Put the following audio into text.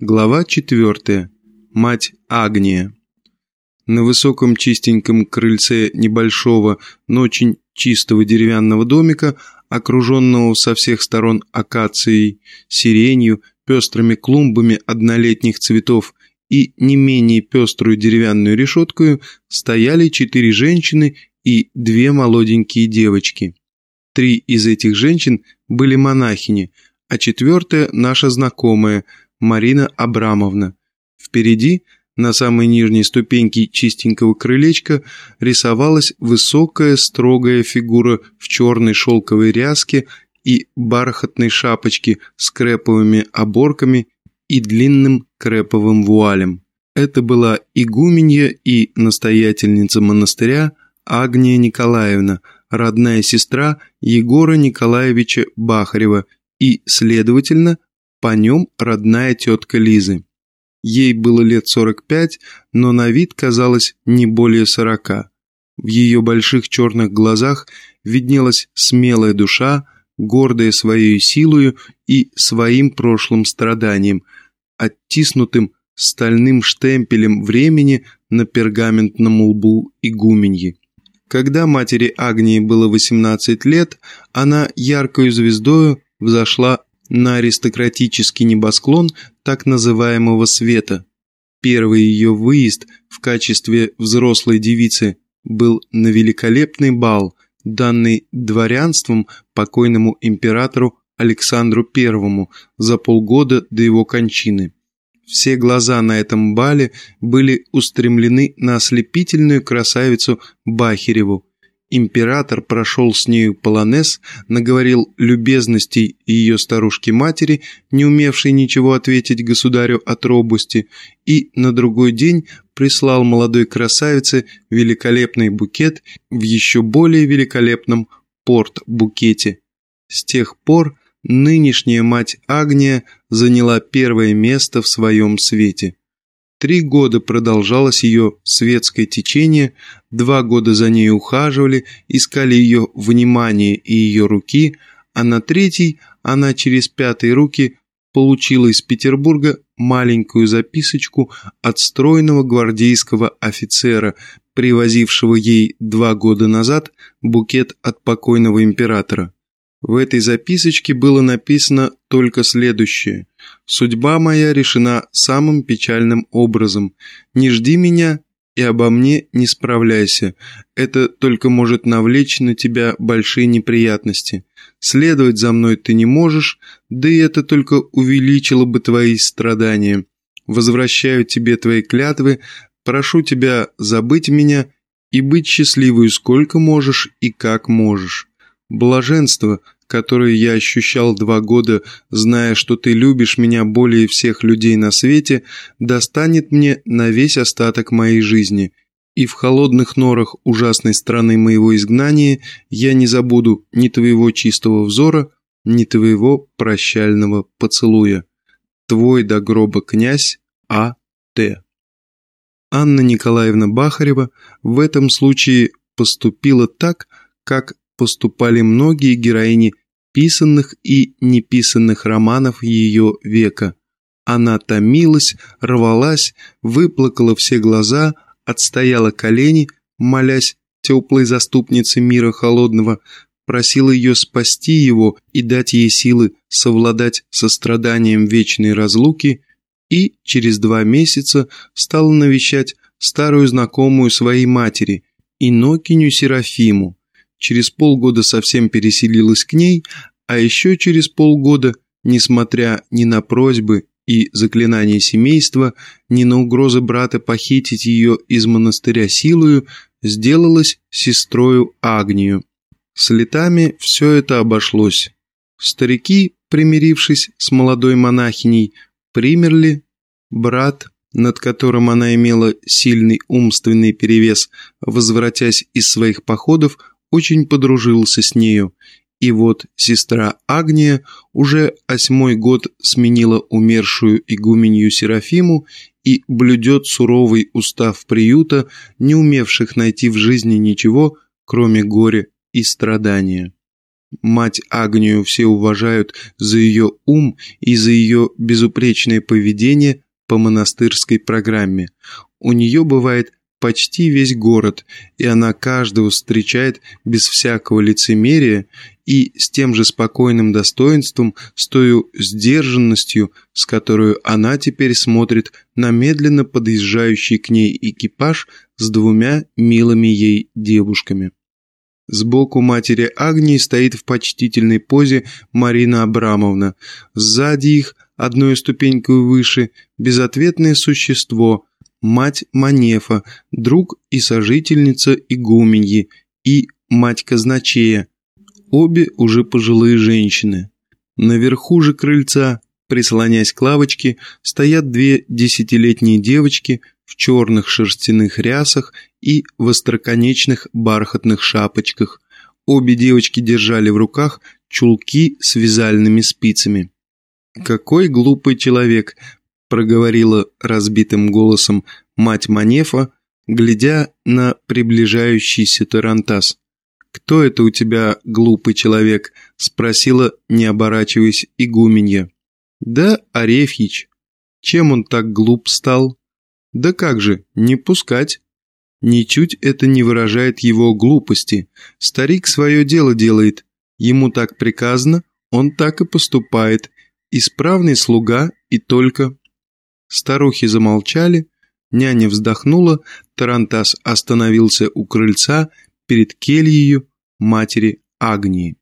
Глава 4. Мать Агния. На высоком чистеньком крыльце небольшого, но очень чистого деревянного домика, окруженного со всех сторон акацией, сиренью, пестрыми клумбами однолетних цветов и не менее пеструю деревянную решеткою, стояли четыре женщины и две молоденькие девочки. Три из этих женщин были монахини, а четвертая наша знакомая – Марина Абрамовна. Впереди, на самой нижней ступеньке чистенького крылечка, рисовалась высокая строгая фигура в черной шелковой ряске и бархатной шапочке с креповыми оборками и длинным креповым вуалем. Это была игуменья и настоятельница монастыря Агния Николаевна, родная сестра Егора Николаевича Бахарева и, следовательно, по нем родная тетка Лизы. Ей было лет 45, но на вид казалось не более 40. В ее больших черных глазах виднелась смелая душа, гордая своей силою и своим прошлым страданием, оттиснутым стальным штемпелем времени на пергаментном лбу игуменьи. Когда матери Агнии было 18 лет, она яркою звездою взошла на аристократический небосклон так называемого света. Первый ее выезд в качестве взрослой девицы был на великолепный бал, данный дворянством покойному императору Александру I за полгода до его кончины. Все глаза на этом бале были устремлены на ослепительную красавицу Бахереву, Император прошел с нею полонез, наговорил любезностей ее старушке-матери, не умевшей ничего ответить государю от робости, и на другой день прислал молодой красавице великолепный букет в еще более великолепном порт-букете. С тех пор нынешняя мать Агния заняла первое место в своем свете. Три года продолжалось ее светское течение, два года за ней ухаживали, искали ее внимание и ее руки, а на третий она через пятые руки получила из Петербурга маленькую записочку от стройного гвардейского офицера, привозившего ей два года назад букет от покойного императора. В этой записочке было написано только следующее. «Судьба моя решена самым печальным образом. Не жди меня и обо мне не справляйся. Это только может навлечь на тебя большие неприятности. Следовать за мной ты не можешь, да и это только увеличило бы твои страдания. Возвращаю тебе твои клятвы, прошу тебя забыть меня и быть счастливой сколько можешь и как можешь. Блаженство, которое я ощущал два года, зная, что ты любишь меня более всех людей на свете, достанет мне на весь остаток моей жизни, и в холодных норах ужасной страны моего изгнания я не забуду ни твоего чистого взора, ни твоего прощального поцелуя. Твой до гроба князь А. Т. Анна Николаевна Бахарева в этом случае поступила так, как поступали многие героини писанных и неписанных романов ее века. Она томилась, рвалась, выплакала все глаза, отстояла колени, молясь теплой заступнице мира холодного, просила ее спасти его и дать ей силы совладать со страданием вечной разлуки, и через два месяца стала навещать старую знакомую своей матери, Инокиню Серафиму, через полгода совсем переселилась к ней, а еще через полгода, несмотря ни на просьбы и заклинания семейства, ни на угрозы брата похитить ее из монастыря силою, сделалась сестрою Агнию. С летами все это обошлось. Старики, примирившись с молодой монахиней, примерли, брат, над которым она имела сильный умственный перевес, возвратясь из своих походов, очень подружился с нею, и вот сестра Агния уже восьмой год сменила умершую игуменью Серафиму и блюдет суровый устав приюта, не умевших найти в жизни ничего, кроме горя и страдания. Мать Агнию все уважают за ее ум и за ее безупречное поведение по монастырской программе. У нее бывает почти весь город, и она каждого встречает без всякого лицемерия и с тем же спокойным достоинством, с той сдержанностью, с которой она теперь смотрит на медленно подъезжающий к ней экипаж с двумя милыми ей девушками. Сбоку матери Агнии стоит в почтительной позе Марина Абрамовна. Сзади их, одной ступенькой выше, безответное существо, мать Манефа, друг и сожительница игуменьи и мать казначея, Обе уже пожилые женщины. Наверху же крыльца, прислонясь к лавочке, стоят две десятилетние девочки в черных шерстяных рясах и в остроконечных бархатных шапочках. Обе девочки держали в руках чулки с вязальными спицами. «Какой глупый человек!» – проговорила разбитым голосом мать Манефа, глядя на приближающийся Тарантас. «Кто это у тебя, глупый человек?» – спросила, не оборачиваясь, игуменья. «Да, Арефьич. Чем он так глуп стал?» «Да как же, не пускать». Ничуть это не выражает его глупости. Старик свое дело делает. Ему так приказано, он так и поступает. Исправный слуга и только. Старухи замолчали, няня вздохнула, Тарантас остановился у крыльца перед кельею матери Агнии.